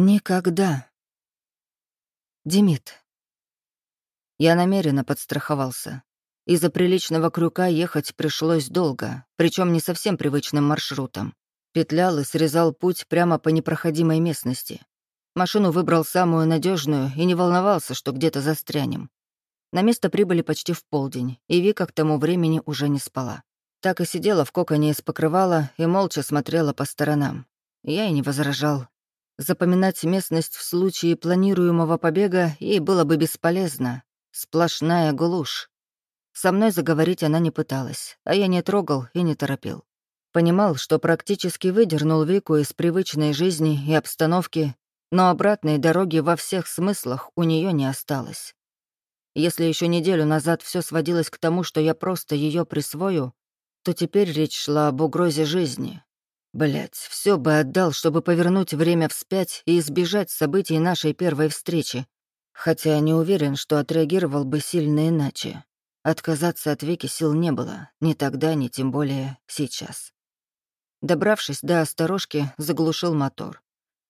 Никогда. Демид. Я намеренно подстраховался. Из-за приличного крюка ехать пришлось долго, причем не совсем привычным маршрутом. Петлял и срезал путь прямо по непроходимой местности. Машину выбрал самую надежную и не волновался, что где-то застрянем. На место прибыли почти в полдень, и Вика к тому времени уже не спала. Так и сидела в коконе из покрывала и молча смотрела по сторонам. Я и не возражал. Запоминать местность в случае планируемого побега ей было бы бесполезно. Сплошная глушь. Со мной заговорить она не пыталась, а я не трогал и не торопил. Понимал, что практически выдернул Вику из привычной жизни и обстановки, но обратной дороги во всех смыслах у нее не осталось. Если еще неделю назад все сводилось к тому, что я просто ее присвою, то теперь речь шла об угрозе жизни. Блять, все бы отдал, чтобы повернуть время вспять и избежать событий нашей первой встречи. Хотя не уверен, что отреагировал бы сильно иначе. Отказаться от Вики сил не было, ни тогда, ни тем более сейчас. Добравшись до осторожки, заглушил мотор.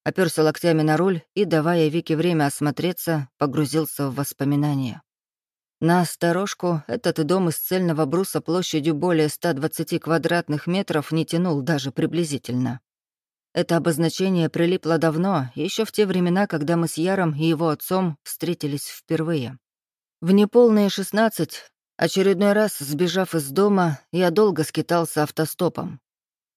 Оперся локтями на руль и, давая Вике время осмотреться, погрузился в воспоминания. На осторожку этот дом из цельного бруса площадью более 120 квадратных метров не тянул даже приблизительно. Это обозначение прилипло давно, еще в те времена, когда мы с Яром и его отцом встретились впервые. В неполные 16 Очередной раз, сбежав из дома, я долго скитался автостопом.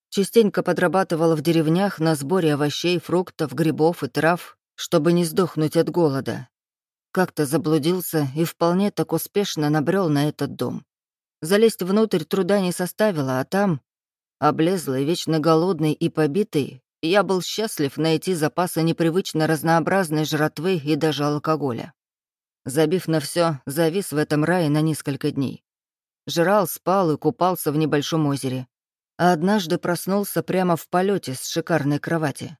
Частенько подрабатывал в деревнях на сборе овощей, фруктов, грибов и трав, чтобы не сдохнуть от голода. Как-то заблудился и вполне так успешно набрел на этот дом. Залезть внутрь труда не составило, а там, облезлый, вечно голодный и побитый, я был счастлив найти запасы непривычно разнообразной жратвы и даже алкоголя. Забив на все, завис в этом рае на несколько дней. Жрал, спал и купался в небольшом озере. А однажды проснулся прямо в полете с шикарной кровати.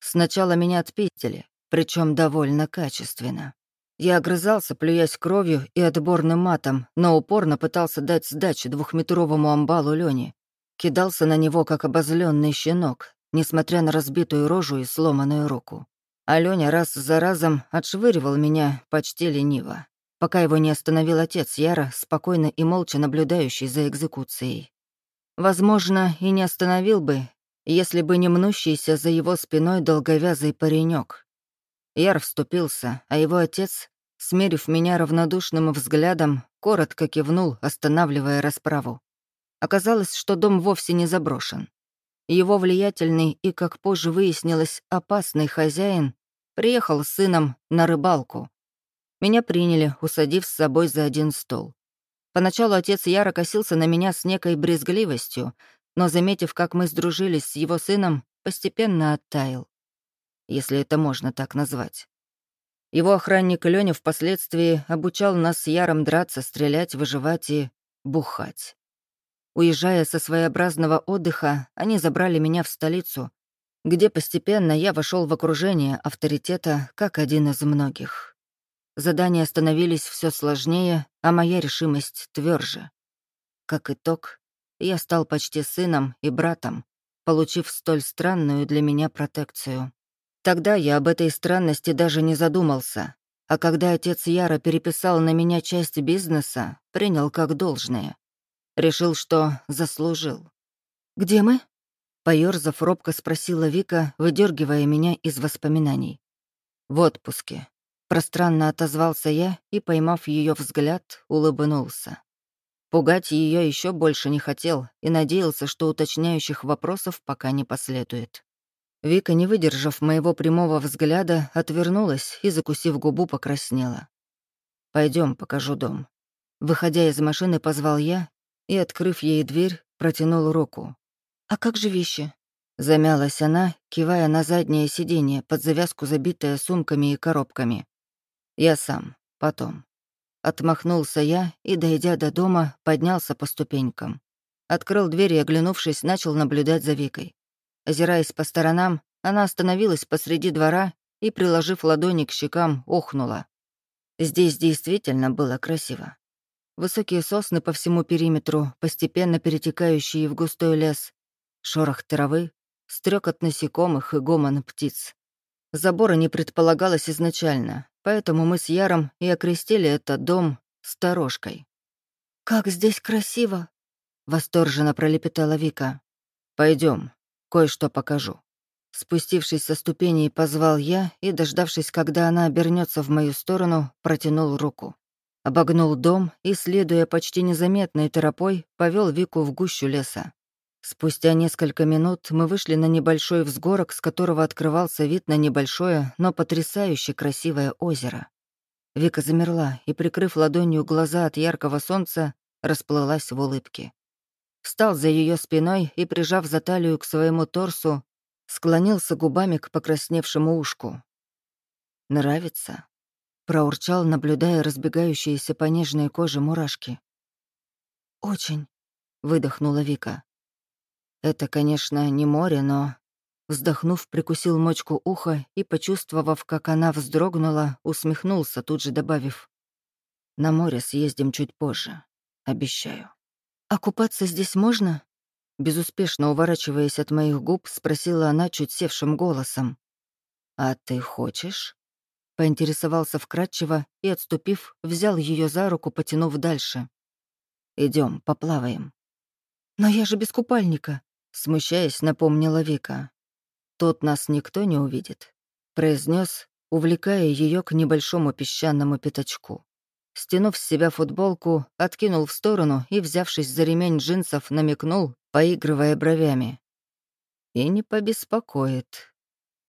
Сначала меня отпиздили, причем довольно качественно. Я огрызался, плюясь кровью и отборным матом, но упорно пытался дать сдачи двухметровому амбалу Лёне. Кидался на него, как обозленный щенок, несмотря на разбитую рожу и сломанную руку. Алёня раз за разом отшвыривал меня почти лениво, пока его не остановил отец Яра, спокойно и молча наблюдающий за экзекуцией. Возможно, и не остановил бы, если бы не мнущийся за его спиной долговязый паренек. Яр вступился, а его отец, смерив меня равнодушным взглядом, коротко кивнул, останавливая расправу. Оказалось, что дом вовсе не заброшен. Его влиятельный и, как позже выяснилось, опасный хозяин Приехал с сыном на рыбалку. Меня приняли, усадив с собой за один стол. Поначалу отец яро косился на меня с некой брезгливостью, но, заметив, как мы сдружились с его сыном, постепенно оттаял. Если это можно так назвать. Его охранник Лёня впоследствии обучал нас с Яром драться, стрелять, выживать и бухать. Уезжая со своеобразного отдыха, они забрали меня в столицу, где постепенно я вошел в окружение авторитета как один из многих. Задания становились все сложнее, а моя решимость тверже. Как итог, я стал почти сыном и братом, получив столь странную для меня протекцию. Тогда я об этой странности даже не задумался, а когда отец Яра переписал на меня часть бизнеса, принял как должное. Решил, что заслужил. «Где мы?» Поёрзав, робко спросила Вика, выдергивая меня из воспоминаний. «В отпуске». Пространно отозвался я и, поймав ее взгляд, улыбнулся. Пугать ее еще больше не хотел и надеялся, что уточняющих вопросов пока не последует. Вика, не выдержав моего прямого взгляда, отвернулась и, закусив губу, покраснела. Пойдем, покажу дом». Выходя из машины, позвал я и, открыв ей дверь, протянул руку. «А как же вещи?» Замялась она, кивая на заднее сиденье, под завязку забитое сумками и коробками. «Я сам. Потом». Отмахнулся я и, дойдя до дома, поднялся по ступенькам. Открыл дверь и, оглянувшись, начал наблюдать за Викой. Озираясь по сторонам, она остановилась посреди двора и, приложив ладони к щекам, охнула. Здесь действительно было красиво. Высокие сосны по всему периметру, постепенно перетекающие в густой лес, шорох травы, стрекот насекомых и гомон птиц. Забора не предполагалось изначально, поэтому мы с Яром и окрестили этот дом сторожкой. «Как здесь красиво!» — восторженно пролепетала Вика. Пойдем, кое-что покажу». Спустившись со ступеней, позвал я и, дождавшись, когда она обернется в мою сторону, протянул руку. Обогнул дом и, следуя почти незаметной тропой, повел Вику в гущу леса. Спустя несколько минут мы вышли на небольшой взгорок, с которого открывался вид на небольшое, но потрясающе красивое озеро. Вика замерла и, прикрыв ладонью глаза от яркого солнца, расплылась в улыбке. Встал за ее спиной и, прижав за талию к своему торсу, склонился губами к покрасневшему ушку. «Нравится?» — проурчал, наблюдая разбегающиеся по нежной коже мурашки. «Очень», — выдохнула Вика. Это, конечно, не море, но... Вздохнув, прикусил мочку уха и, почувствовав, как она вздрогнула, усмехнулся, тут же добавив. «На море съездим чуть позже. Обещаю». «А купаться здесь можно?» Безуспешно уворачиваясь от моих губ, спросила она чуть севшим голосом. «А ты хочешь?» Поинтересовался вкратчиво и, отступив, взял ее за руку, потянув дальше. Идем, поплаваем». «Но я же без купальника», Смущаясь, напомнила Вика. «Тут нас никто не увидит», — произнес, увлекая ее к небольшому песчаному пятачку. Стянув с себя футболку, откинул в сторону и, взявшись за ремень джинсов, намекнул, поигрывая бровями. «И не побеспокоит.